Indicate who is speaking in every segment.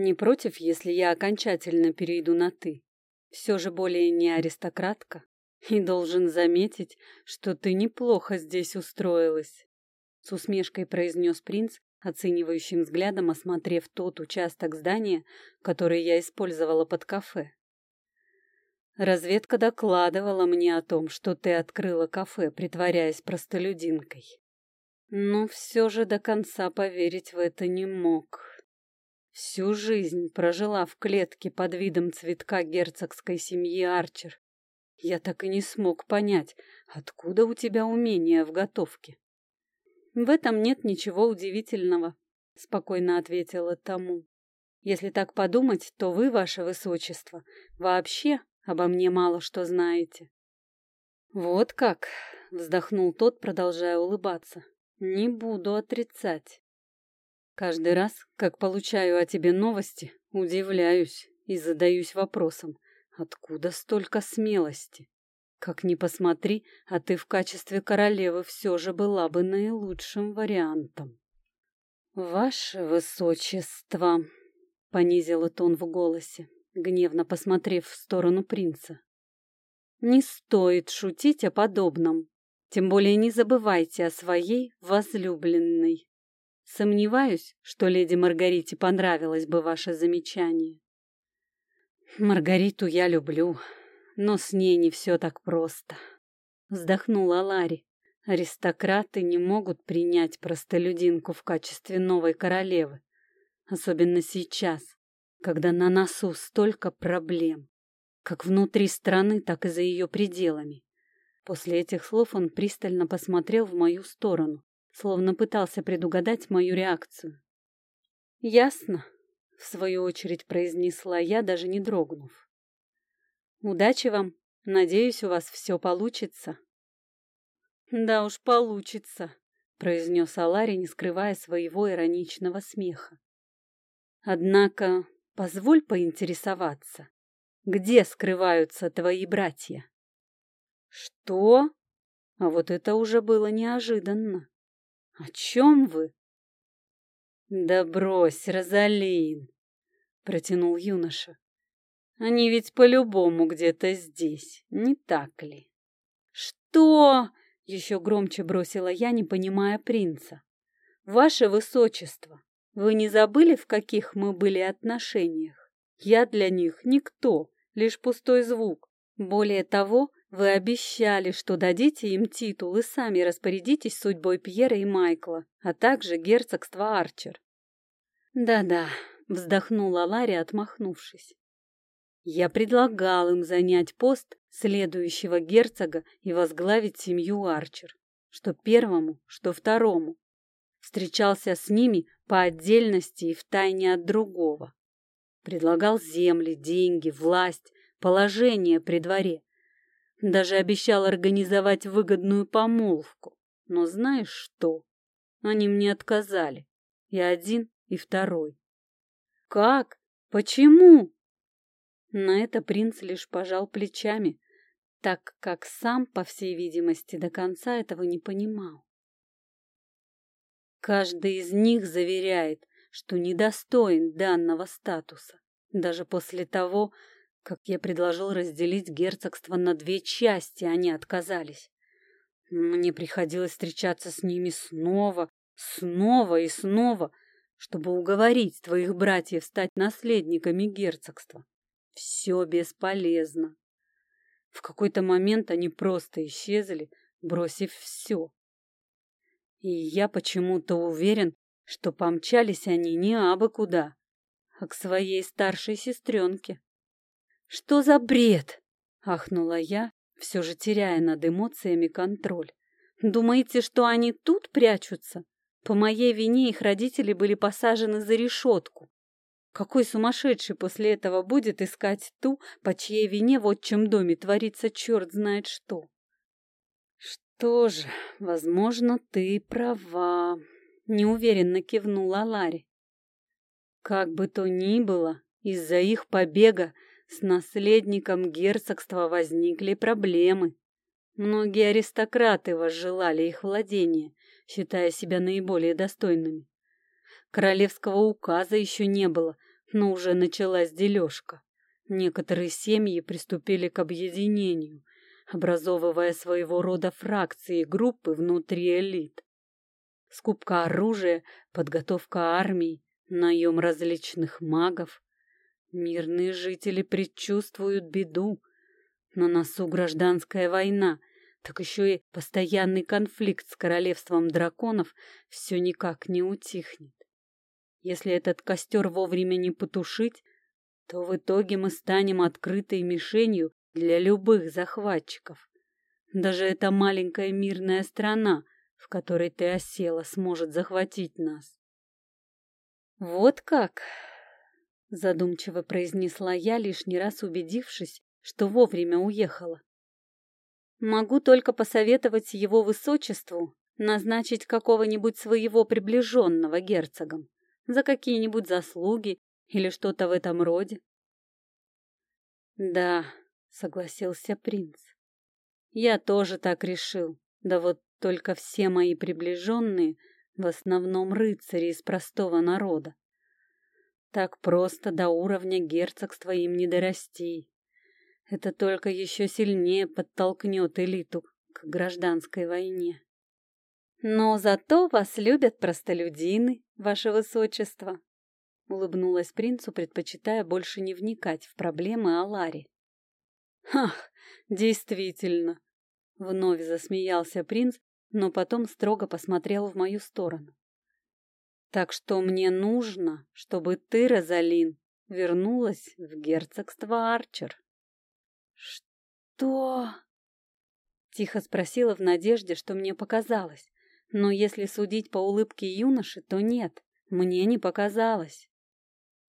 Speaker 1: Не против, если я окончательно перейду на «ты»? Все же более не аристократка. И должен заметить, что ты неплохо здесь устроилась. С усмешкой произнес принц, оценивающим взглядом осмотрев тот участок здания, который я использовала под кафе. Разведка докладывала мне о том, что ты открыла кафе, притворяясь простолюдинкой. Но все же до конца поверить в это не мог. Всю жизнь прожила в клетке под видом цветка герцогской семьи Арчер. Я так и не смог понять, откуда у тебя умение в готовке. В этом нет ничего удивительного, спокойно ответила тому. Если так подумать, то вы, ваше высочество, вообще обо мне мало что знаете. Вот как, вздохнул тот, продолжая улыбаться. Не буду отрицать. Каждый раз, как получаю о тебе новости, удивляюсь и задаюсь вопросом, откуда столько смелости? Как ни посмотри, а ты в качестве королевы все же была бы наилучшим вариантом. «Ваше высочество!» — понизила тон в голосе, гневно посмотрев в сторону принца. «Не стоит шутить о подобном. Тем более не забывайте о своей возлюбленной. Сомневаюсь, что леди Маргарите понравилось бы ваше замечание. Маргариту я люблю, но с ней не все так просто. Вздохнула Ларри. Аристократы не могут принять простолюдинку в качестве новой королевы. Особенно сейчас, когда на носу столько проблем. Как внутри страны, так и за ее пределами. После этих слов он пристально посмотрел в мою сторону, словно пытался предугадать мою реакцию. «Ясно», — в свою очередь произнесла я, даже не дрогнув. «Удачи вам. Надеюсь, у вас все получится». «Да уж получится», — произнес Алари, не скрывая своего ироничного смеха. «Однако позволь поинтересоваться, где скрываются твои братья?» «Что?» А вот это уже было неожиданно. «О чем вы?» «Да брось, Розалин!» — протянул юноша. «Они ведь по-любому где-то здесь, не так ли?» «Что?» — еще громче бросила я, не понимая принца. «Ваше высочество, вы не забыли, в каких мы были отношениях? Я для них никто, лишь пустой звук. Более того, вы обещали, что дадите им титул и сами распорядитесь судьбой Пьера и Майкла, а также герцогства Арчер. Да-да, вздохнула Ларри, отмахнувшись. Я предлагал им занять пост следующего герцога и возглавить семью Арчер, что первому, что второму. Встречался с ними по отдельности и втайне от другого. Предлагал земли, деньги, власть, положение при дворе даже обещал организовать выгодную помолвку. Но знаешь что? Они мне отказали. И один, и второй. Как? Почему? На это принц лишь пожал плечами, так как сам, по всей видимости, до конца этого не понимал. Каждый из них заверяет, что недостоин данного статуса, даже после того, как я предложил разделить герцогство на две части, они отказались. Мне приходилось встречаться с ними снова, снова и снова, чтобы уговорить твоих братьев стать наследниками герцогства. Все бесполезно. В какой-то момент они просто исчезли, бросив все. И я почему-то уверен, что помчались они не абы куда, а к своей старшей сестренке. «Что за бред?» — ахнула я, все же теряя над эмоциями контроль. «Думаете, что они тут прячутся? По моей вине их родители были посажены за решетку. Какой сумасшедший после этого будет искать ту, по чьей вине в отчим доме творится черт знает что?» «Что же, возможно, ты права», — неуверенно кивнула Ларри. «Как бы то ни было, из-за их побега с наследником герцогства возникли проблемы. Многие аристократы возжелали их владения, считая себя наиболее достойными. Королевского указа еще не было, но уже началась дележка. Некоторые семьи приступили к объединению, образовывая своего рода фракции и группы внутри элит. Скупка оружия, подготовка армий, наем различных магов. Мирные жители предчувствуют беду. На носу гражданская война, так еще и постоянный конфликт с королевством драконов все никак не утихнет. Если этот костер вовремя не потушить, то в итоге мы станем открытой мишенью для любых захватчиков. Даже эта маленькая мирная страна, в которой ты осела, сможет захватить нас. Вот как, задумчиво произнесла я, лишний раз убедившись, что вовремя уехала. Могу только посоветовать его высочеству назначить какого-нибудь своего приближенного герцогом за какие-нибудь заслуги или что-то в этом роде. Да, согласился принц. Я тоже так решил. Да вот только все мои приближенные в основном рыцари из простого народа. Так просто до уровня герцогства им не дорасти. Это только еще сильнее подтолкнет элиту к гражданской войне. Но зато вас любят простолюдины, ваше высочество, улыбнулась принцу, предпочитая больше не вникать в проблемы Алари. Ах, действительно, вновь засмеялся принц, но потом строго посмотрел в мою сторону. Так что мне нужно, чтобы ты, Розалин, вернулась в герцогство Арчер. «Что?» Тихо спросила в надежде, что мне показалось. Но если судить по улыбке юноши, то нет, мне не показалось.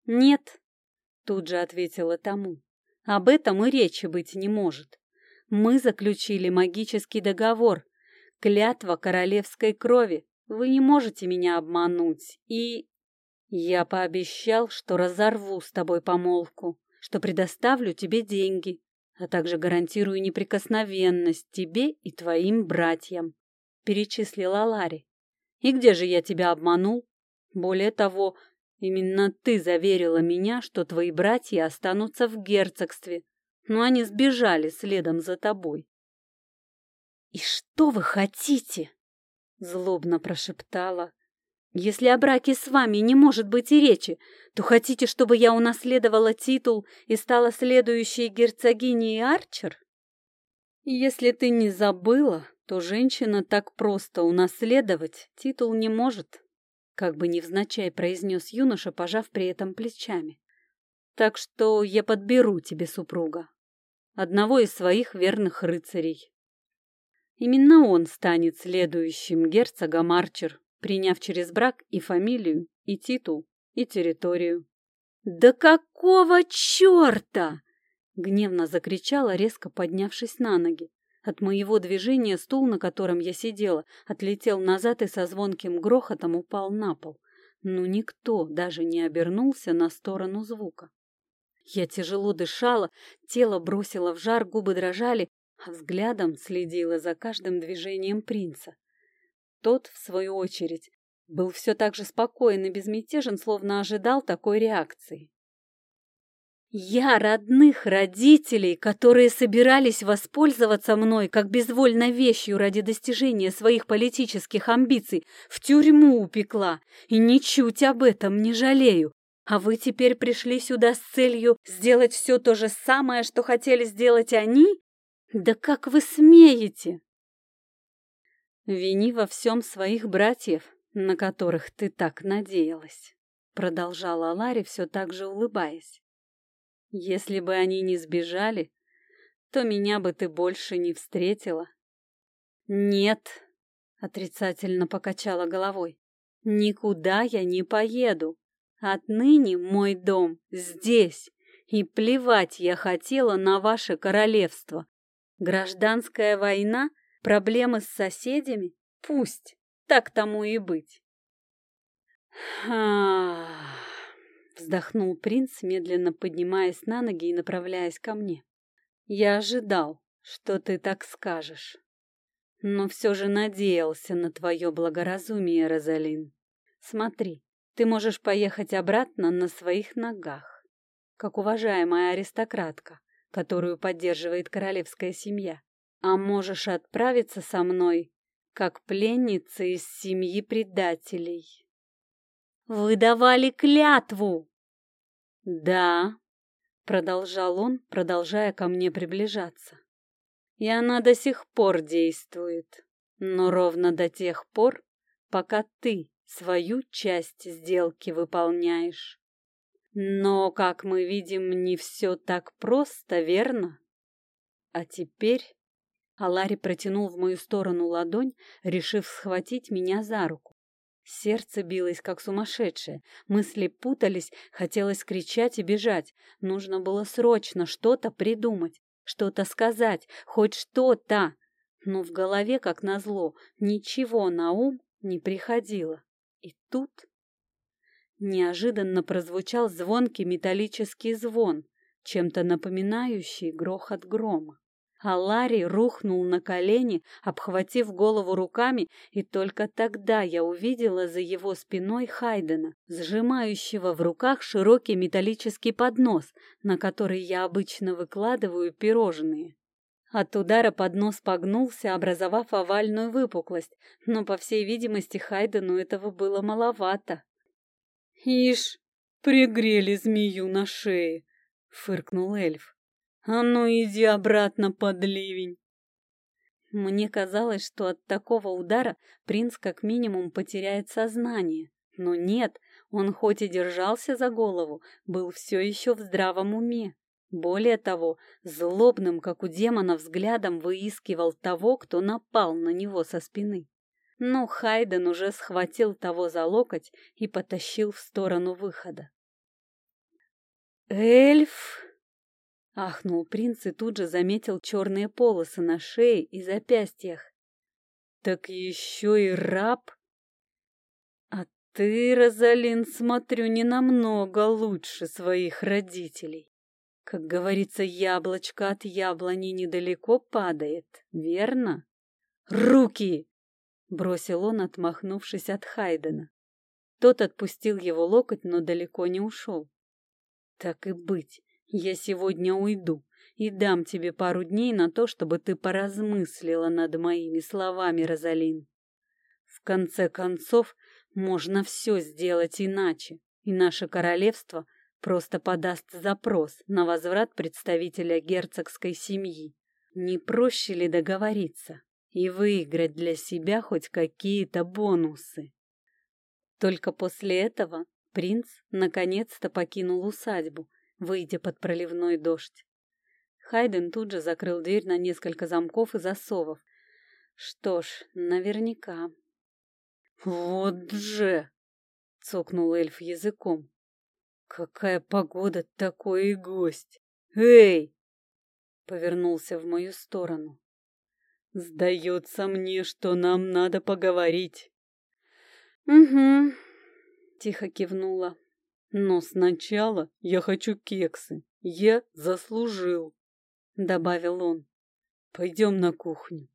Speaker 1: «Нет», — тут же ответила тому, — «об этом и речи быть не может. Мы заключили магический договор, клятва королевской крови. Вы не можете меня обмануть, и...» «Я пообещал, что разорву с тобой помолвку, что предоставлю тебе деньги, а также гарантирую неприкосновенность тебе и твоим братьям», — перечислила Ларри. «И где же я тебя обманул? Более того, именно ты заверила меня, что твои братья останутся в герцогстве, но они сбежали следом за тобой». «И что вы хотите?» — злобно прошептала если о браке с вами не может быть и речи, то хотите, чтобы я унаследовала титул и стала следующей герцогиней Арчер? Если ты не забыла, то женщина так просто унаследовать титул не может, как бы невзначай произнес юноша, пожав при этом плечами. Так что я подберу тебе супруга, одного из своих верных рыцарей. Именно он станет следующим герцогом Арчер приняв через брак и фамилию, и титул, и территорию. «Да какого черта!» — гневно закричала, резко поднявшись на ноги. От моего движения стул, на котором я сидела, отлетел назад и со звонким грохотом упал на пол. Но никто даже не обернулся на сторону звука. Я тяжело дышала, тело бросило в жар, губы дрожали, взглядом следила за каждым движением принца. Тот, в свою очередь, был все так же спокоен и безмятежен, словно ожидал такой реакции. Я родных родителей, которые собирались воспользоваться мной как безвольной вещью ради достижения своих политических амбиций, в тюрьму упекла, и ничуть об этом не жалею. А вы теперь пришли сюда с целью сделать все то же самое, что хотели сделать они? Да как вы смеете? «Вини во всем своих братьев, на которых ты так надеялась», — продолжала Ларри, все так же улыбаясь. «Если бы они не сбежали, то меня бы ты больше не встретила». «Нет», — отрицательно покачала головой, — «никуда я не поеду. Отныне мой дом здесь, и плевать я хотела на ваше королевство. Гражданская война Проблемы с соседями? Пусть, так тому и быть. вздохнул принц, медленно поднимаясь на ноги и направляясь ко мне. Я ожидал, что ты так скажешь. Но все же надеялся на твое благоразумие, Розалин. Смотри, ты можешь поехать обратно на своих ногах, как уважаемая аристократка, которую поддерживает королевская семья. А можешь отправиться со мной, как пленница из семьи предателей. Вы давали клятву! Да, продолжал он, продолжая ко мне приближаться. И она до сих пор действует, но ровно до тех пор, пока ты свою часть сделки выполняешь. Но, как мы видим, не все так просто, верно? А теперь Алари протянул в мою сторону ладонь, решив схватить меня за руку. Сердце билось, как сумасшедшее, мысли путались, хотелось кричать и бежать. Нужно было срочно что-то придумать, что-то сказать, хоть что-то. Но в голове, как назло, ничего на ум не приходило. И тут неожиданно прозвучал звонкий металлический звон, чем-то напоминающий грохот грома. А Ларри рухнул на колени, обхватив голову руками, и только тогда я увидела за его спиной Хайдена, сжимающего в руках широкий металлический поднос, на который я обычно выкладываю пирожные. От удара поднос погнулся, образовав овальную выпуклость, но, по всей видимости, Хайдену этого было маловато. «Ишь, пригрели змею на шее!» — фыркнул эльф. «А ну иди обратно под ливень!» Мне казалось, что от такого удара принц как минимум потеряет сознание. Но нет, он хоть и держался за голову, был все еще в здравом уме. Более того, злобным, как у демона, взглядом выискивал того, кто напал на него со спины. Но Хайден уже схватил того за локоть и потащил в сторону выхода. «Эльф!» — ахнул принц и тут же заметил черные полосы на шее и запястьях. «Так еще и раб!» «А ты, Розалин, смотрю, не намного лучше своих родителей!» Как говорится, яблочко от яблони недалеко падает, верно? «Руки!» — бросил он, отмахнувшись от Хайдена. Тот отпустил его локоть, но далеко не ушел. «Так и быть, я сегодня уйду и дам тебе пару дней на то, чтобы ты поразмыслила над моими словами, Розалин. В конце концов, можно все сделать иначе, и наше королевство — просто подаст запрос на возврат представителя герцогской семьи. Не проще ли договориться и выиграть для себя хоть какие-то бонусы? Только после этого принц наконец-то покинул усадьбу, выйдя под проливной дождь. Хайден тут же закрыл дверь на несколько замков и засовов. Что ж, наверняка. «Вот же!» — цокнул эльф языком. Какая погода, такой и гость. Эй! Повернулся в мою сторону. Сдается мне, что нам надо поговорить. Угу, тихо кивнула. Но сначала я хочу кексы. Я заслужил, добавил он. Пойдем на кухню.